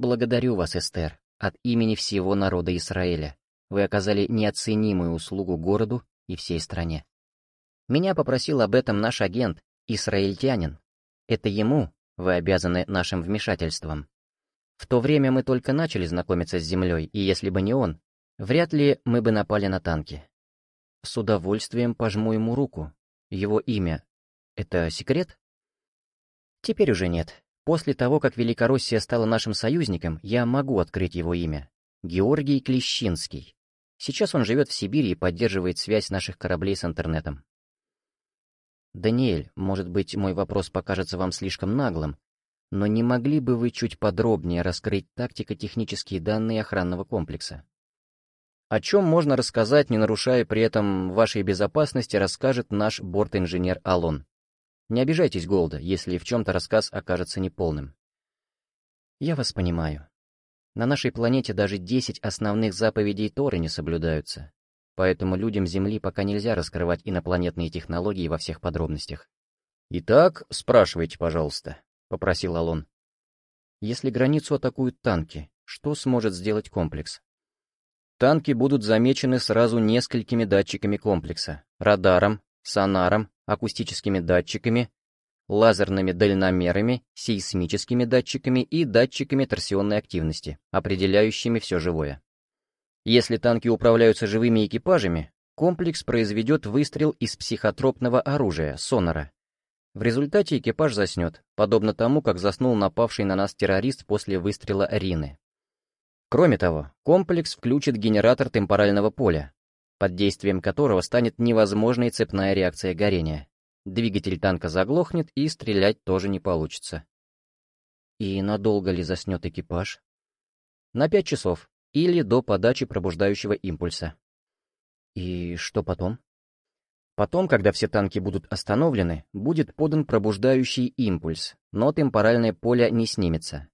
Благодарю вас, Эстер, от имени всего народа Израиля. Вы оказали неоценимую услугу городу и всей стране. Меня попросил об этом наш агент, израильтянин. Это ему вы обязаны нашим вмешательством. В то время мы только начали знакомиться с землей, и если бы не он, вряд ли мы бы напали на танки. С удовольствием пожму ему руку. Его имя — это секрет? Теперь уже нет. После того, как Великороссия стала нашим союзником, я могу открыть его имя. Георгий Клещинский. Сейчас он живет в Сибири и поддерживает связь наших кораблей с интернетом. Даниэль, может быть, мой вопрос покажется вам слишком наглым, но не могли бы вы чуть подробнее раскрыть тактико-технические данные охранного комплекса? О чем можно рассказать, не нарушая при этом вашей безопасности, расскажет наш борт-инженер Алон. Не обижайтесь, Голда, если в чем-то рассказ окажется неполным. Я вас понимаю. На нашей планете даже 10 основных заповедей Торы не соблюдаются, поэтому людям Земли пока нельзя раскрывать инопланетные технологии во всех подробностях. Итак, спрашивайте, пожалуйста. — попросил Алон. «Если границу атакуют танки, что сможет сделать комплекс?» Танки будут замечены сразу несколькими датчиками комплекса — радаром, сонаром, акустическими датчиками, лазерными дальномерами, сейсмическими датчиками и датчиками торсионной активности, определяющими все живое. Если танки управляются живыми экипажами, комплекс произведет выстрел из психотропного оружия, сонара, в результате экипаж заснет, подобно тому, как заснул напавший на нас террорист после выстрела Рины. Кроме того, комплекс включит генератор темпорального поля, под действием которого станет невозможной цепная реакция горения. Двигатель танка заглохнет и стрелять тоже не получится. И надолго ли заснет экипаж? На пять часов, или до подачи пробуждающего импульса. И что потом? Потом, когда все танки будут остановлены, будет подан пробуждающий импульс, но темпоральное поле не снимется.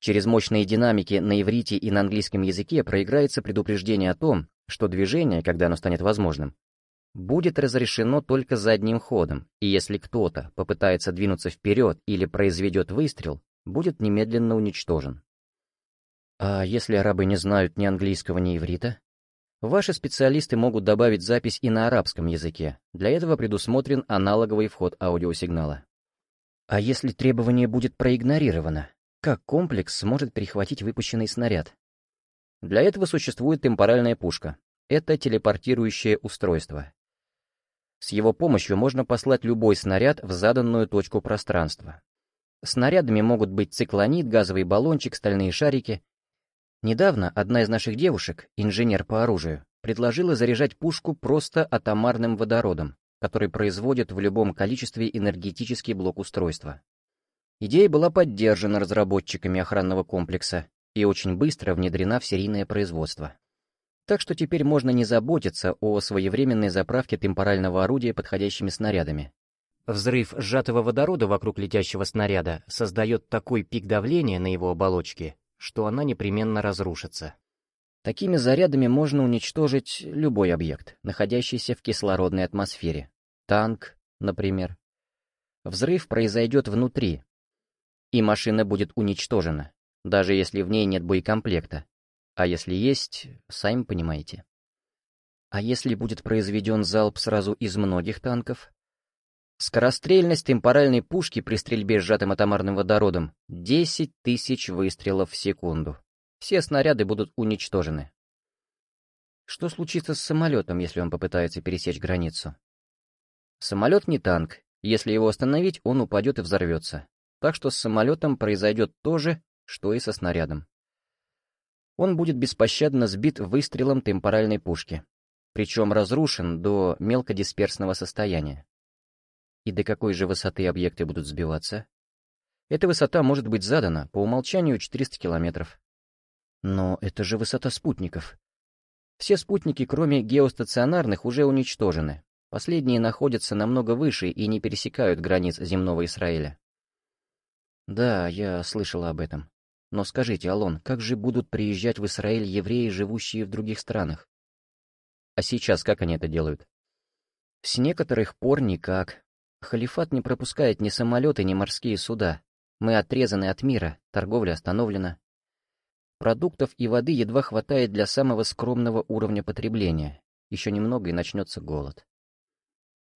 Через мощные динамики на иврите и на английском языке проиграется предупреждение о том, что движение, когда оно станет возможным, будет разрешено только задним ходом, и если кто-то попытается двинуться вперед или произведет выстрел, будет немедленно уничтожен. А если арабы не знают ни английского, ни иврита? Ваши специалисты могут добавить запись и на арабском языке. Для этого предусмотрен аналоговый вход аудиосигнала. А если требование будет проигнорировано, как комплекс сможет перехватить выпущенный снаряд? Для этого существует темпоральная пушка. Это телепортирующее устройство. С его помощью можно послать любой снаряд в заданную точку пространства. Снарядами могут быть циклонит, газовый баллончик, стальные шарики Недавно одна из наших девушек, инженер по оружию, предложила заряжать пушку просто атомарным водородом, который производит в любом количестве энергетический блок устройства. Идея была поддержана разработчиками охранного комплекса и очень быстро внедрена в серийное производство. Так что теперь можно не заботиться о своевременной заправке темпорального орудия подходящими снарядами. Взрыв сжатого водорода вокруг летящего снаряда создает такой пик давления на его оболочке, что она непременно разрушится. Такими зарядами можно уничтожить любой объект, находящийся в кислородной атмосфере. Танк, например. Взрыв произойдет внутри, и машина будет уничтожена, даже если в ней нет боекомплекта. А если есть, сами понимаете. А если будет произведен залп сразу из многих танков? Скорострельность темпоральной пушки при стрельбе сжатым атомарным водородом — 10 тысяч выстрелов в секунду. Все снаряды будут уничтожены. Что случится с самолетом, если он попытается пересечь границу? Самолет не танк. Если его остановить, он упадет и взорвется. Так что с самолетом произойдет то же, что и со снарядом. Он будет беспощадно сбит выстрелом темпоральной пушки, причем разрушен до мелкодисперсного состояния. И до какой же высоты объекты будут сбиваться? Эта высота может быть задана по умолчанию 400 километров. Но это же высота спутников. Все спутники, кроме геостационарных, уже уничтожены. Последние находятся намного выше и не пересекают границ земного Израиля. Да, я слышала об этом. Но скажите, Алон, как же будут приезжать в Израиль евреи, живущие в других странах? А сейчас как они это делают? С некоторых пор никак. Халифат не пропускает ни самолеты, ни морские суда. Мы отрезаны от мира, торговля остановлена. Продуктов и воды едва хватает для самого скромного уровня потребления. Еще немного и начнется голод.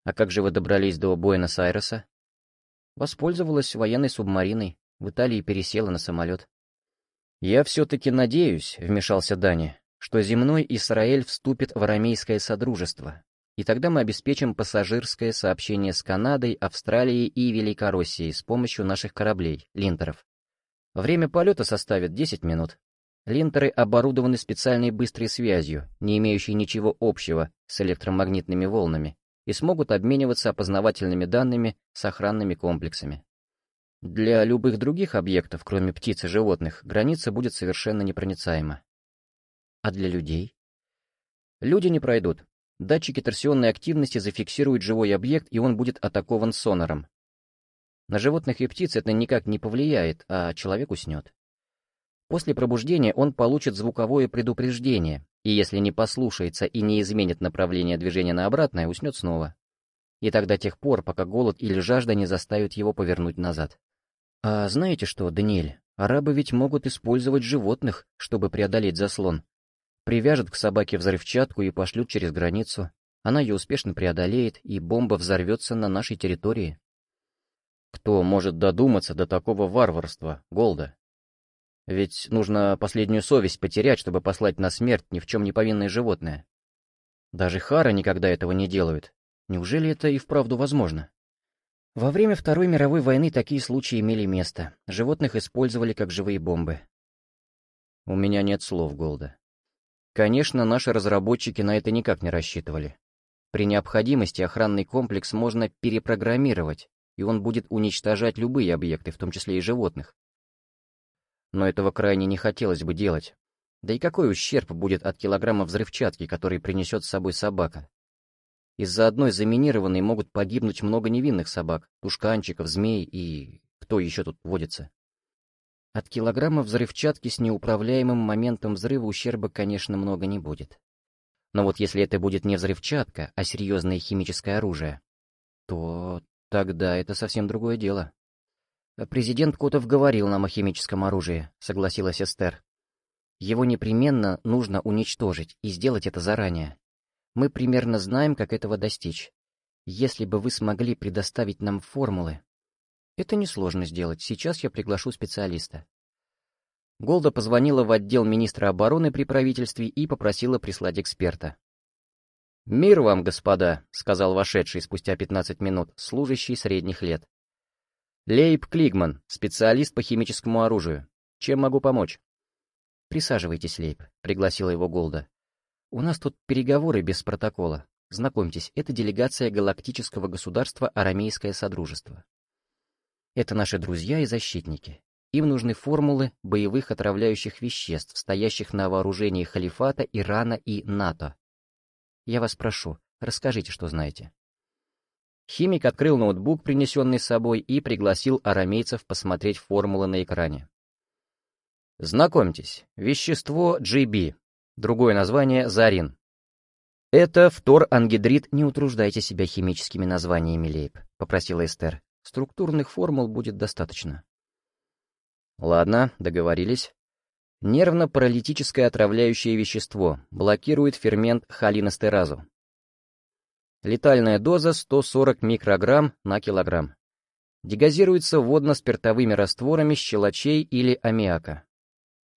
А как же вы добрались до Буэнос-Айреса? Воспользовалась военной субмариной, в Италии пересела на самолет. «Я все-таки надеюсь», — вмешался Дани, «что земной Израиль вступит в арамейское содружество, и тогда мы обеспечим пассажирское сообщение с Канадой, Австралией и Великороссией с помощью наших кораблей, линтеров. Время полета составит 10 минут. Линтеры оборудованы специальной быстрой связью, не имеющей ничего общего с электромагнитными волнами, и смогут обмениваться опознавательными данными с охранными комплексами. Для любых других объектов, кроме птиц и животных, граница будет совершенно непроницаема. А для людей? Люди не пройдут. Датчики торсионной активности зафиксируют живой объект, и он будет атакован сонором. На животных и птиц это никак не повлияет, а человек уснет. После пробуждения он получит звуковое предупреждение, и если не послушается и не изменит направление движения на обратное, уснет снова. И так до тех пор, пока голод или жажда не заставят его повернуть назад. А знаете что, Даниэль, арабы ведь могут использовать животных, чтобы преодолеть заслон. Привяжут к собаке взрывчатку и пошлют через границу. Она ее успешно преодолеет, и бомба взорвется на нашей территории. Кто может додуматься до такого варварства, Голда? Ведь нужно последнюю совесть потерять, чтобы послать на смерть ни в чем не повинное животное. Даже Хара никогда этого не делают. Неужели это и вправду возможно? Во время Второй мировой войны такие случаи имели место. Животных использовали как живые бомбы. У меня нет слов, Голда. Конечно, наши разработчики на это никак не рассчитывали. При необходимости охранный комплекс можно перепрограммировать, и он будет уничтожать любые объекты, в том числе и животных, но этого крайне не хотелось бы делать. Да и какой ущерб будет от килограмма взрывчатки, который принесет с собой собака? Из-за одной заминированной могут погибнуть много невинных собак, тушканчиков, змей и... кто еще тут водится? От килограмма взрывчатки с неуправляемым моментом взрыва ущерба, конечно, много не будет. Но вот если это будет не взрывчатка, а серьезное химическое оружие, то тогда это совсем другое дело. «Президент Котов говорил нам о химическом оружии», — согласилась Эстер. «Его непременно нужно уничтожить, и сделать это заранее. Мы примерно знаем, как этого достичь. Если бы вы смогли предоставить нам формулы...» «Это несложно сделать. Сейчас я приглашу специалиста». Голда позвонила в отдел министра обороны при правительстве и попросила прислать эксперта. «Мир вам, господа», — сказал вошедший спустя 15 минут, служащий средних лет. Лейб Клигман, специалист по химическому оружию. Чем могу помочь? Присаживайтесь, Лейб, пригласила его Голда. У нас тут переговоры без протокола. Знакомьтесь, это делегация галактического государства Арамейское Содружество. Это наши друзья и защитники. Им нужны формулы боевых отравляющих веществ, стоящих на вооружении халифата, Ирана и НАТО. Я вас прошу, расскажите, что знаете. Химик открыл ноутбук, принесенный с собой, и пригласил арамейцев посмотреть формулы на экране. Знакомьтесь, вещество GB, другое название зарин. Это фторангидрид, не утруждайте себя химическими названиями, Лейб, попросила Эстер. Структурных формул будет достаточно. Ладно, договорились. Нервно-паралитическое отравляющее вещество блокирует фермент холинестеразу. Летальная доза 140 микрограмм на килограмм. Дегазируется водно-спиртовыми растворами щелочей или аммиака.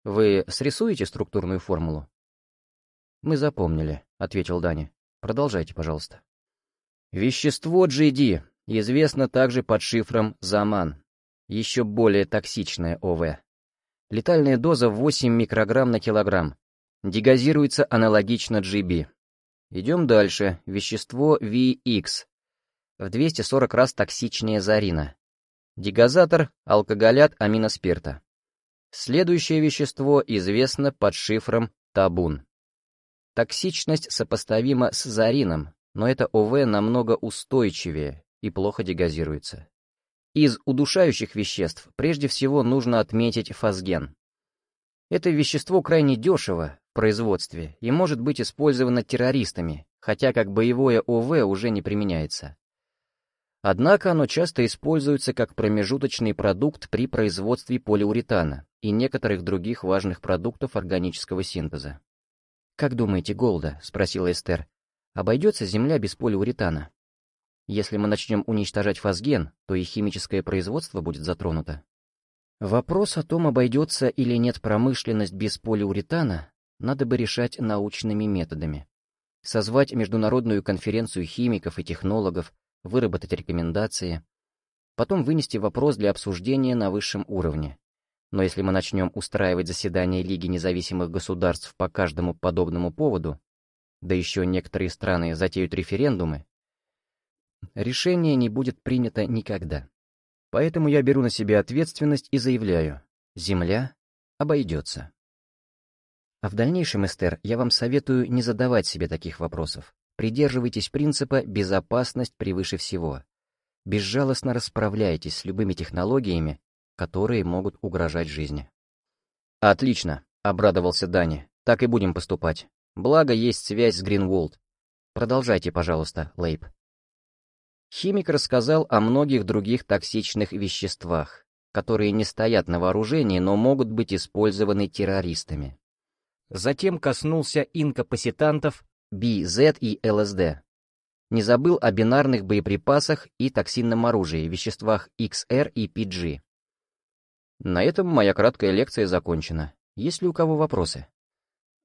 Вы срисуете структурную формулу? Мы запомнили, ответил Даня. Продолжайте, пожалуйста. Вещество GD известно также под шифром ЗАМАН, еще более токсичное ОВ. Летальная доза 8 микрограмм на килограмм. Дегазируется аналогично GB. Идем дальше. Вещество VX. В 240 раз токсичнее зарина. Дегазатор, алкоголят аминоспирта. Следующее вещество известно под шифром табун. Токсичность сопоставима с зарином, но это ОВ намного устойчивее и плохо дегазируется. Из удушающих веществ прежде всего нужно отметить фазген. Это вещество крайне дешево, производстве и может быть использовано террористами, хотя как боевое ОВ уже не применяется. Однако оно часто используется как промежуточный продукт при производстве полиуретана и некоторых других важных продуктов органического синтеза. «Как думаете, Голда?» — спросила Эстер. «Обойдется Земля без полиуретана? Если мы начнем уничтожать фазген, то и химическое производство будет затронуто». Вопрос о том, обойдется или нет промышленность без полиуретана, надо бы решать научными методами. Созвать международную конференцию химиков и технологов, выработать рекомендации, потом вынести вопрос для обсуждения на высшем уровне. Но если мы начнем устраивать заседания Лиги независимых государств по каждому подобному поводу, да еще некоторые страны затеют референдумы, решение не будет принято никогда. Поэтому я беру на себя ответственность и заявляю, Земля обойдется. А в дальнейшем, Эстер, я вам советую не задавать себе таких вопросов. Придерживайтесь принципа «безопасность превыше всего». Безжалостно расправляйтесь с любыми технологиями, которые могут угрожать жизни. «Отлично», — обрадовался Дани. «Так и будем поступать. Благо, есть связь с Гринволд. Продолжайте, пожалуйста, Лейб». Химик рассказал о многих других токсичных веществах, которые не стоят на вооружении, но могут быть использованы террористами. Затем коснулся инкапаситантов BZ и ЛСД. Не забыл о бинарных боеприпасах и токсинном оружии, веществах XR и PG. На этом моя краткая лекция закончена. Есть ли у кого вопросы?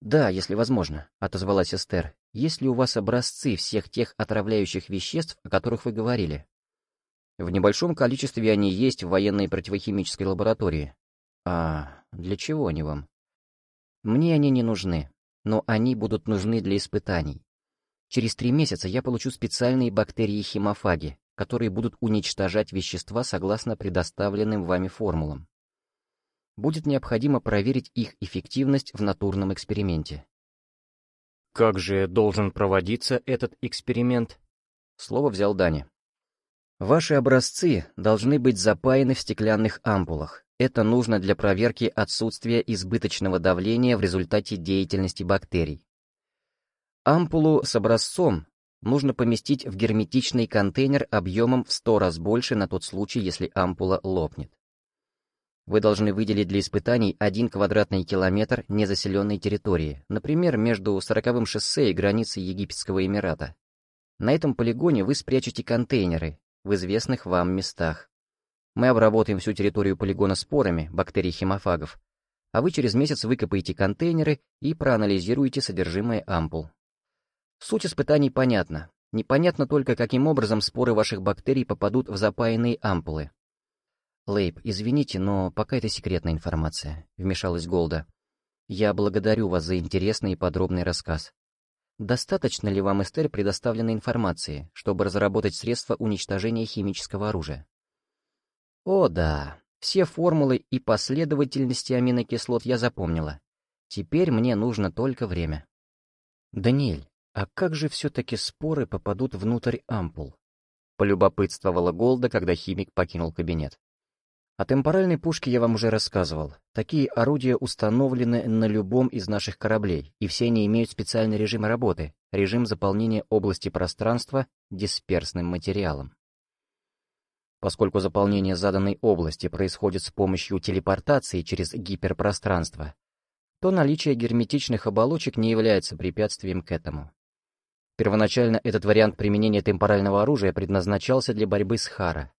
«Да, если возможно», — отозвалась Эстер. «Есть ли у вас образцы всех тех отравляющих веществ, о которых вы говорили?» «В небольшом количестве они есть в военной противохимической лаборатории». «А для чего они вам?» Мне они не нужны, но они будут нужны для испытаний. Через три месяца я получу специальные бактерии-химофаги, которые будут уничтожать вещества согласно предоставленным вами формулам. Будет необходимо проверить их эффективность в натурном эксперименте. Как же должен проводиться этот эксперимент? Слово взял Дани. Ваши образцы должны быть запаяны в стеклянных ампулах, это нужно для проверки отсутствия избыточного давления в результате деятельности бактерий. Ампулу с образцом нужно поместить в герметичный контейнер объемом в 100 раз больше на тот случай, если ампула лопнет. Вы должны выделить для испытаний один квадратный километр незаселенной территории, например, между 40-м шоссе и границей Египетского Эмирата. На этом полигоне вы спрячете контейнеры в известных вам местах. Мы обработаем всю территорию полигона спорами бактерий-хемофагов, а вы через месяц выкопаете контейнеры и проанализируете содержимое ампул. Суть испытаний понятна. Непонятно только, каким образом споры ваших бактерий попадут в запаянные ампулы. «Лейб, извините, но пока это секретная информация», — вмешалась Голда. «Я благодарю вас за интересный и подробный рассказ. Достаточно ли вам, Эстер, предоставленной информации, чтобы разработать средства уничтожения химического оружия?» О да, все формулы и последовательности аминокислот я запомнила. Теперь мне нужно только время. Даниэль, а как же все-таки споры попадут внутрь ампул? Полюбопытствовала Голда, когда химик покинул кабинет. О темпоральной пушке я вам уже рассказывал. Такие орудия установлены на любом из наших кораблей, и все они имеют специальный режим работы, режим заполнения области пространства дисперсным материалом. Поскольку заполнение заданной области происходит с помощью телепортации через гиперпространство, то наличие герметичных оболочек не является препятствием к этому. Первоначально этот вариант применения темпорального оружия предназначался для борьбы с Хара.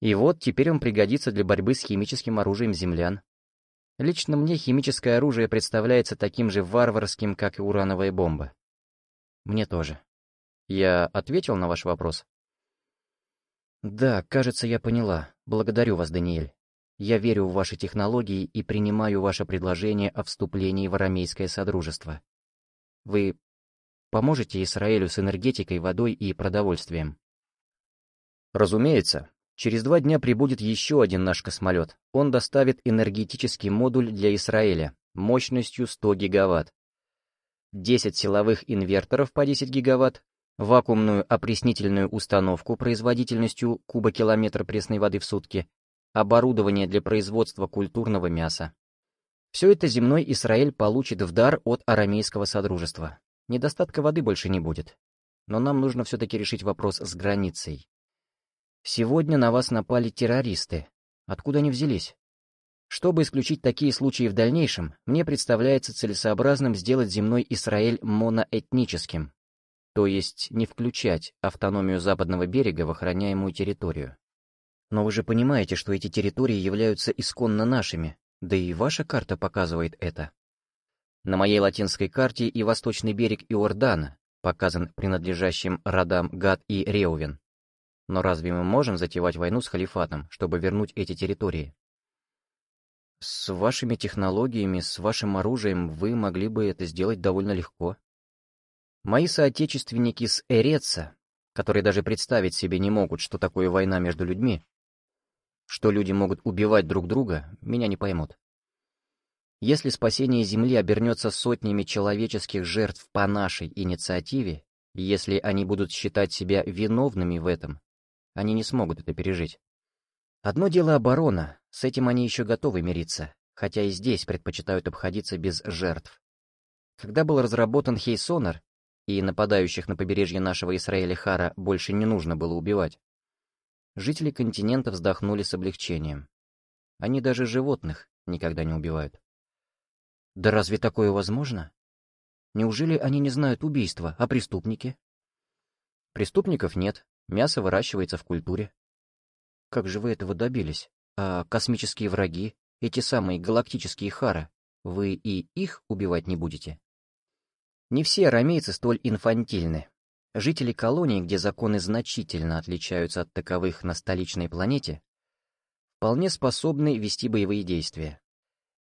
И вот теперь он пригодится для борьбы с химическим оружием землян. Лично мне химическое оружие представляется таким же варварским, как и урановая бомба. Мне тоже. Я ответил на ваш вопрос? «Да, кажется, я поняла. Благодарю вас, Даниэль. Я верю в ваши технологии и принимаю ваше предложение о вступлении в Арамейское Содружество. Вы поможете Израилю с энергетикой, водой и продовольствием?» «Разумеется. Через два дня прибудет еще один наш космолет. Он доставит энергетический модуль для Израиля мощностью 100 гигаватт. 10 силовых инверторов по 10 гигаватт, вакуумную опреснительную установку производительностью кубокилометра пресной воды в сутки, оборудование для производства культурного мяса. Все это земной Израиль получит в дар от арамейского содружества. Недостатка воды больше не будет. Но нам нужно все-таки решить вопрос с границей. Сегодня на вас напали террористы. Откуда они взялись? Чтобы исключить такие случаи в дальнейшем, мне представляется целесообразным сделать земной Израиль моноэтническим, то есть не включать автономию западного берега в охраняемую территорию. Но вы же понимаете, что эти территории являются исконно нашими, да и ваша карта показывает это. На моей латинской карте и восточный берег Иордана показан принадлежащим родам Гад и Реувен. Но разве мы можем затевать войну с халифатом, чтобы вернуть эти территории? С вашими технологиями, с вашим оружием вы могли бы это сделать довольно легко. Мои соотечественники с Эреца, которые даже представить себе не могут, что такое война между людьми, что люди могут убивать друг друга, меня не поймут. Если спасение Земли обернется сотнями человеческих жертв по нашей инициативе, если они будут считать себя виновными в этом, они не смогут это пережить. Одно дело оборона, с этим они еще готовы мириться, хотя и здесь предпочитают обходиться без жертв. Когда был разработан Хейсонар, и нападающих на побережье нашего Израиля Хара больше не нужно было убивать, жители континента вздохнули с облегчением. Они даже животных никогда не убивают. Да разве такое возможно? Неужели они не знают убийства, а преступники? Преступников нет, мясо выращивается в культуре. Как же вы этого добились? А космические враги, эти самые галактические хара, вы и их убивать не будете? Не все арамейцы столь инфантильны. Жители колонии, где законы значительно отличаются от таковых на столичной планете, вполне способны вести боевые действия.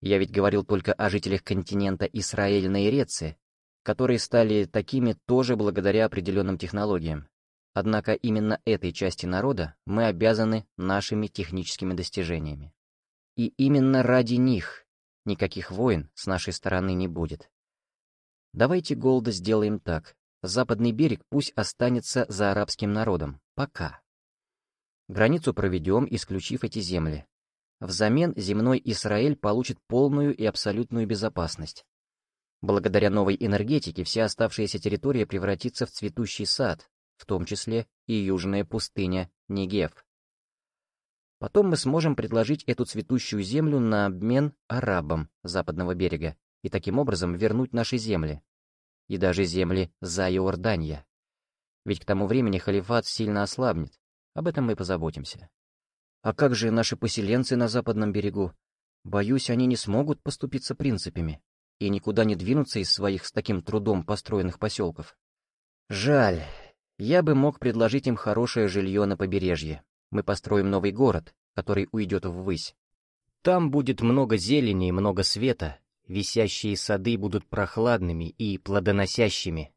Я ведь говорил только о жителях континента Израиль на Иреце, которые стали такими тоже благодаря определенным технологиям. Однако именно этой части народа мы обязаны нашими техническими достижениями. И именно ради них никаких войн с нашей стороны не будет. Давайте Голда сделаем так. Западный берег пусть останется за арабским народом. Пока. Границу проведем, исключив эти земли. Взамен земной Израиль получит полную и абсолютную безопасность. Благодаря новой энергетике вся оставшаяся территория превратится в цветущий сад, в том числе и южная пустыня Негев. Потом мы сможем предложить эту цветущую землю на обмен арабам западного берега и таким образом вернуть наши земли. И даже земли за Иорданья. Ведь к тому времени халифат сильно ослабнет. Об этом мы позаботимся. А как же наши поселенцы на западном берегу? Боюсь, они не смогут поступиться принципами и никуда не двинуться из своих с таким трудом построенных поселков. Жаль. Я бы мог предложить им хорошее жилье на побережье. Мы построим новый город, который уйдет ввысь. Там будет много зелени и много света, висящие сады будут прохладными и плодоносящими.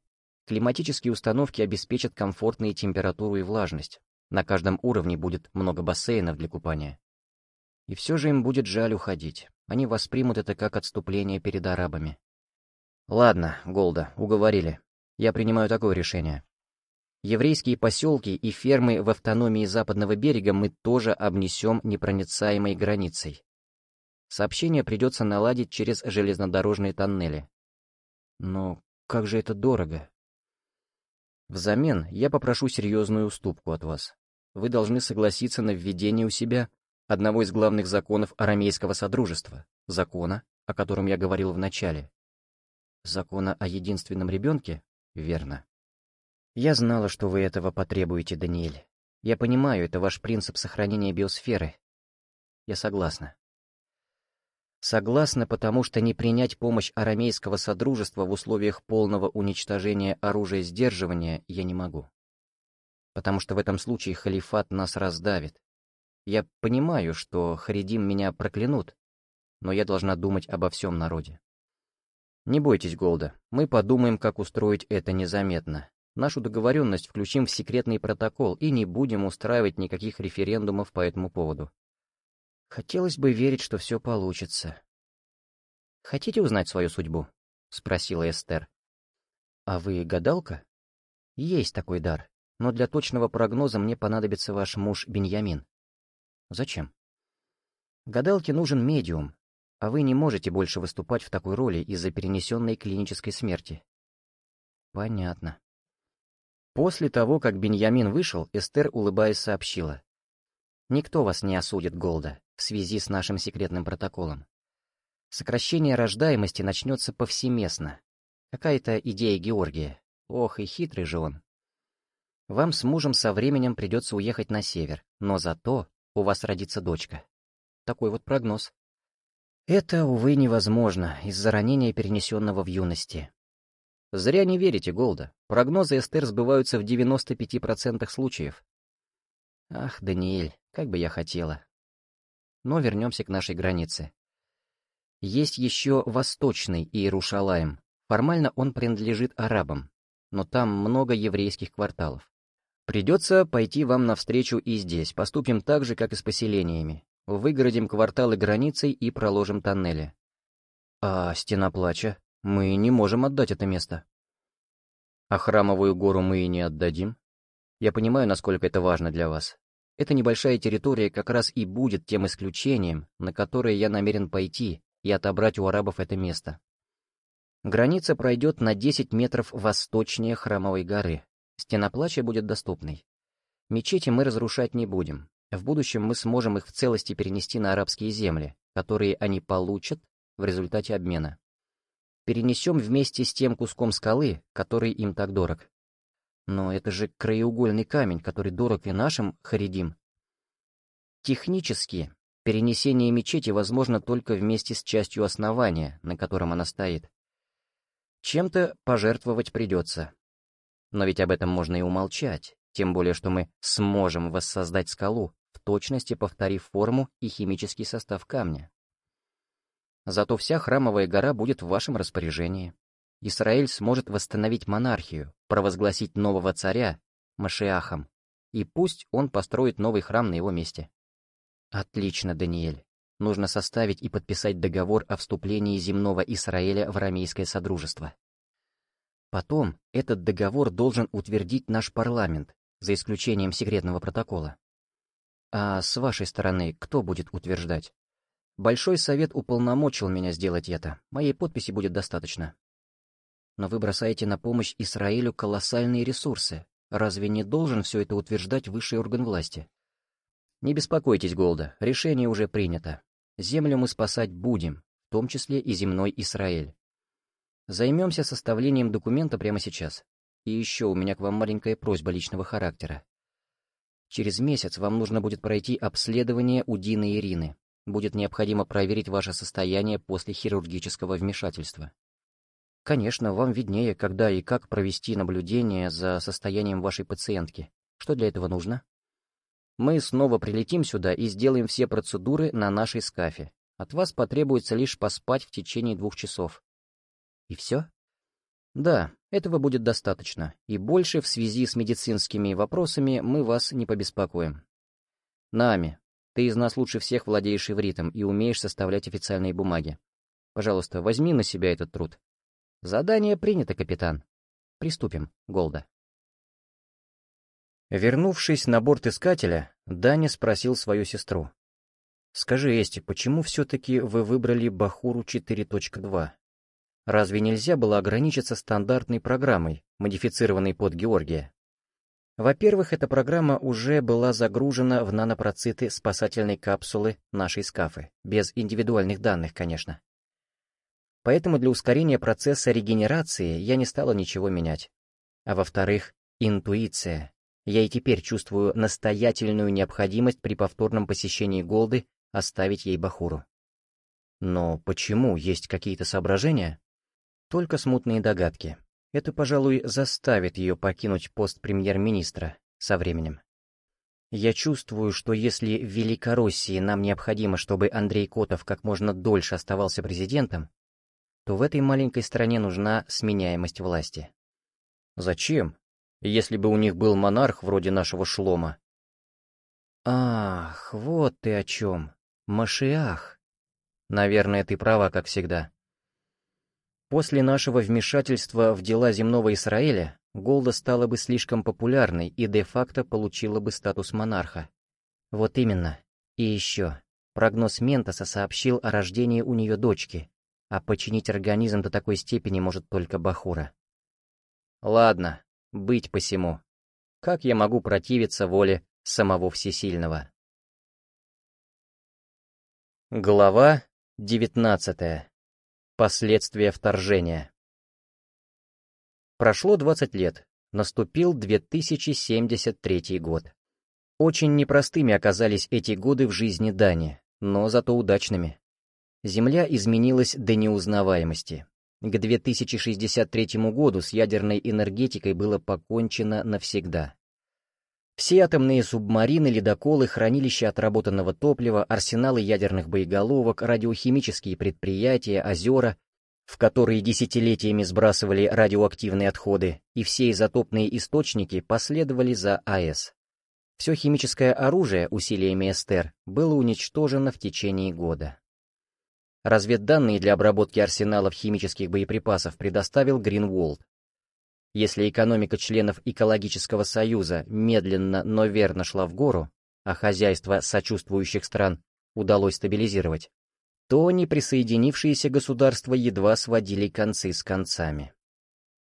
Климатические установки обеспечат комфортные температуру и влажность. На каждом уровне будет много бассейнов для купания. И все же им будет жаль уходить. Они воспримут это как отступление перед арабами. Ладно, Голда, уговорили. Я принимаю такое решение. Еврейские поселки и фермы в автономии западного берега мы тоже обнесем непроницаемой границей. Сообщение придется наладить через железнодорожные тоннели. Но как же это дорого? Взамен я попрошу серьезную уступку от вас. Вы должны согласиться на введение у себя одного из главных законов арамейского содружества, закона, о котором я говорил в начале. Закона о единственном ребенке? Верно. Я знала, что вы этого потребуете, Даниэль. Я понимаю, это ваш принцип сохранения биосферы. Я согласна. Согласна, потому что не принять помощь арамейского содружества в условиях полного уничтожения оружия сдерживания я не могу. Потому что в этом случае халифат нас раздавит. Я понимаю, что Харидим меня проклянут, но я должна думать обо всем народе. Не бойтесь, Голда, мы подумаем, как устроить это незаметно. Нашу договоренность включим в секретный протокол и не будем устраивать никаких референдумов по этому поводу. Хотелось бы верить, что все получится. «Хотите узнать свою судьбу?» — спросила Эстер. «А вы гадалка?» «Есть такой дар, но для точного прогноза мне понадобится ваш муж Беньямин». «Зачем?» «Гадалке нужен медиум, а вы не можете больше выступать в такой роли из-за перенесенной клинической смерти». «Понятно». После того, как Беньямин вышел, Эстер, улыбаясь, сообщила. Никто вас не осудит, Голда, в связи с нашим секретным протоколом. Сокращение рождаемости начнется повсеместно. Какая-то идея Георгия. Ох, и хитрый же он. Вам с мужем со временем придется уехать на север, но зато у вас родится дочка. Такой вот прогноз. Это, увы, невозможно из-за ранения, перенесенного в юности. Зря не верите, Голда. Прогнозы Эстер сбываются в 95% случаев. Ах, Даниэль, как бы я хотела. Но вернемся к нашей границе. Есть еще Восточный Иерушалаем. Формально он принадлежит арабам, но там много еврейских кварталов. Придется пойти вам навстречу и здесь, поступим так же, как и с поселениями. Выгородим кварталы границей и проложим тоннели. А стена плача? Мы не можем отдать это место. А храмовую гору мы и не отдадим. Я понимаю, насколько это важно для вас. Эта небольшая территория как раз и будет тем исключением, на которое я намерен пойти и отобрать у арабов это место. Граница пройдет на 10 метров восточнее Храмовой горы. Стена плача будет доступной. Мечети мы разрушать не будем. В будущем мы сможем их в целости перенести на арабские земли, которые они получат в результате обмена перенесем вместе с тем куском скалы, который им так дорог. Но это же краеугольный камень, который дорог и нашим харидим. Технически, перенесение мечети возможно только вместе с частью основания, на котором она стоит. Чем-то пожертвовать придется. Но ведь об этом можно и умолчать, тем более что мы сможем воссоздать скалу, в точности повторив форму и химический состав камня. Зато вся храмовая гора будет в вашем распоряжении. Израиль сможет восстановить монархию, провозгласить нового царя, Машиахом, и пусть он построит новый храм на его месте. Отлично, Даниэль. Нужно составить и подписать договор о вступлении земного Израиля в рамейское содружество. Потом этот договор должен утвердить наш парламент, за исключением секретного протокола. А с вашей стороны кто будет утверждать? Большой совет уполномочил меня сделать это. Моей подписи будет достаточно. Но вы бросаете на помощь Израилю колоссальные ресурсы. Разве не должен все это утверждать высший орган власти? Не беспокойтесь, Голда, решение уже принято. Землю мы спасать будем, в том числе и земной Израиль. Займемся составлением документа прямо сейчас. И еще у меня к вам маленькая просьба личного характера. Через месяц вам нужно будет пройти обследование у Дины и Ирины будет необходимо проверить ваше состояние после хирургического вмешательства. Конечно, вам виднее, когда и как провести наблюдение за состоянием вашей пациентки. Что для этого нужно? Мы снова прилетим сюда и сделаем все процедуры на нашей скафе. От вас потребуется лишь поспать в течение двух часов. И все? Да, этого будет достаточно, и больше в связи с медицинскими вопросами мы вас не побеспокоим. Нами, ты из нас лучше всех владеешь ивритом и умеешь составлять официальные бумаги. Пожалуйста, возьми на себя этот труд. Задание принято, капитан. Приступим, Голда. Вернувшись на борт искателя, Даня спросил свою сестру. «Скажи, Эсти, почему все-таки вы выбрали Бахуру 4.2? Разве нельзя было ограничиться стандартной программой, модифицированной под Георгия?» Во-первых, эта программа уже была загружена в нанопроциты спасательной капсулы нашей скафы, без индивидуальных данных, конечно. Поэтому для ускорения процесса регенерации я не стала ничего менять. А во-вторых, интуиция. Я и теперь чувствую настоятельную необходимость при повторном посещении Голды оставить ей Бахуру. Но почему? Есть какие-то соображения? Только смутные догадки. Это, пожалуй, заставит ее покинуть пост премьер-министра со временем. Я чувствую, что если в Великороссии нам необходимо, чтобы Андрей Котов как можно дольше оставался президентом, то в этой маленькой стране нужна сменяемость власти. Зачем? Если бы у них был монарх вроде нашего Шлома. Ах, вот ты о чем. Машиах. Наверное, ты права, как всегда. После нашего вмешательства в дела земного Израиля Голда стала бы слишком популярной и де-факто получила бы статус монарха. Вот именно. И еще. Прогноз Ментоса сообщил о рождении у нее дочки, а починить организм до такой степени может только Бахура. Ладно, быть посему. Как я могу противиться воле самого Всесильного? Глава 19. Последствия вторжения. Прошло 20 лет, наступил 2073 год. Очень непростыми оказались эти годы в жизни Дани, но зато удачными. Земля изменилась до неузнаваемости. К 2063 году с ядерной энергетикой было покончено навсегда. Все атомные субмарины, ледоколы, хранилища отработанного топлива, арсеналы ядерных боеголовок, радиохимические предприятия, озера, в которые десятилетиями сбрасывали радиоактивные отходы, и все изотопные источники последовали за АЭС. Все химическое оружие усилиями СТР было уничтожено в течение года. Разведданные для обработки арсеналов химических боеприпасов предоставил Гринволд, если экономика членов Экологического союза медленно, но верно шла в гору, а хозяйство сочувствующих стран удалось стабилизировать, то неприсоединившиеся государства едва сводили концы с концами.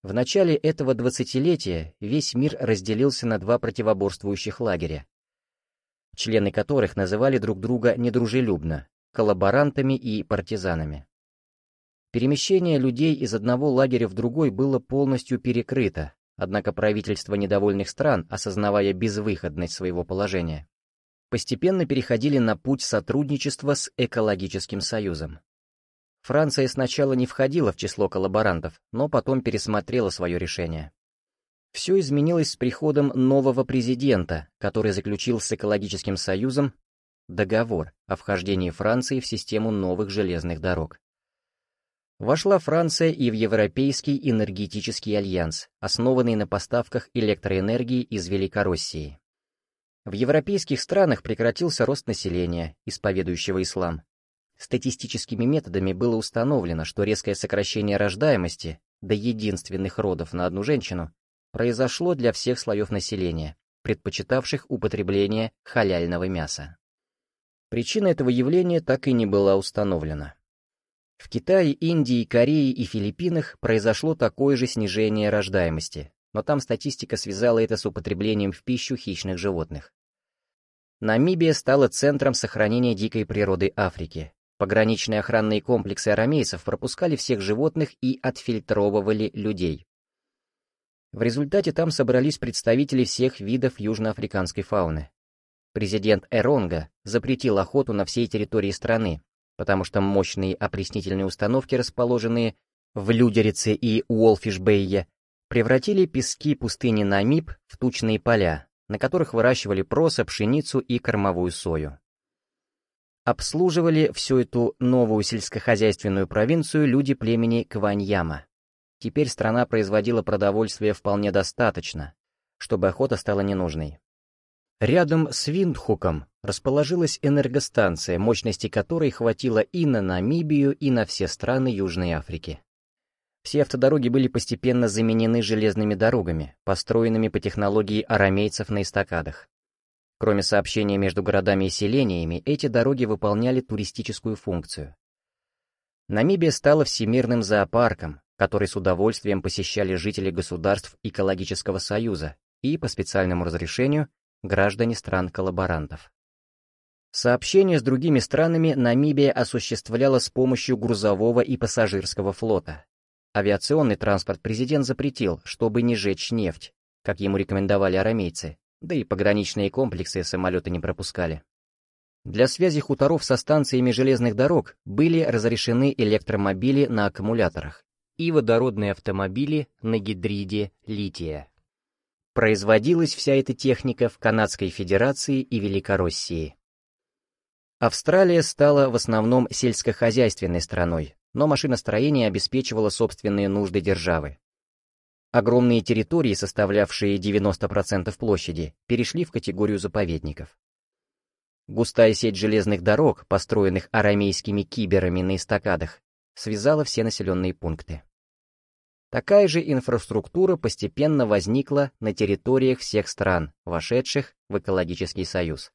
В начале этого двадцатилетия весь мир разделился на два противоборствующих лагеря, члены которых называли друг друга недружелюбно — коллаборантами и партизанами. Перемещение людей из одного лагеря в другой было полностью перекрыто, однако правительства недовольных стран, осознавая безвыходность своего положения, постепенно переходили на путь сотрудничества с экологическим союзом. Франция сначала не входила в число коллаборантов, но потом пересмотрела свое решение. Все изменилось с приходом нового президента, который заключил с экологическим союзом договор о вхождении Франции в систему новых железных дорог. Вошла Франция и в Европейский энергетический альянс, основанный на поставках электроэнергии из Великороссии. В европейских странах прекратился рост населения, исповедующего ислам. Статистическими методами было установлено, что резкое сокращение рождаемости до единственных родов на одну женщину произошло для всех слоев населения, предпочитавших употребление халяльного мяса. Причина этого явления так и не была установлена. В Китае, Индии, Корее и Филиппинах произошло такое же снижение рождаемости, но там статистика связала это с употреблением в пищу хищных животных. Намибия стала центром сохранения дикой природы Африки. Пограничные охранные комплексы арамейцев пропускали всех животных и отфильтровывали людей. В результате там собрались представители всех видов южноафриканской фауны. Президент Эронга запретил охоту на всей территории страны, потому что мощные опреснительные установки, расположенные в Людерице и Уолфиш-Бейе, превратили пески пустыни Намиб в тучные поля, на которых выращивали проса, пшеницу и кормовую сою. Обслуживали всю эту новую сельскохозяйственную провинцию люди племени Кваньяма. Теперь страна производила продовольствие вполне достаточно, чтобы охота стала ненужной. Рядом с Виндхуком расположилась энергостанция, мощности которой хватило и на Намибию, и на все страны Южной Африки. Все автодороги были постепенно заменены железными дорогами, построенными по технологии арамейцев на эстакадах. Кроме сообщения между городами и селениями, эти дороги выполняли туристическую функцию. Намибия стала всемирным зоопарком, который с удовольствием посещали жители государств Экологического союза и, по специальному разрешению, граждане стран-коллаборантов. Сообщение с другими странами Намибия осуществляла с помощью грузового и пассажирского флота. Авиационный транспорт президент запретил, чтобы не жечь нефть, как ему рекомендовали арамейцы, да и пограничные комплексы самолеты не пропускали. Для связи хуторов со станциями железных дорог были разрешены электромобили на аккумуляторах и водородные автомобили на гидриде лития. Производилась вся эта техника в Канадской Федерации и Великороссии. Австралия стала в основном сельскохозяйственной страной, но машиностроение обеспечивало собственные нужды державы. Огромные территории, составлявшие 90% площади, перешли в категорию заповедников. Густая сеть железных дорог, построенных арамейскими киберами на эстакадах, связала все населенные пункты. Такая же инфраструктура постепенно возникла на территориях всех стран, вошедших в экологический союз.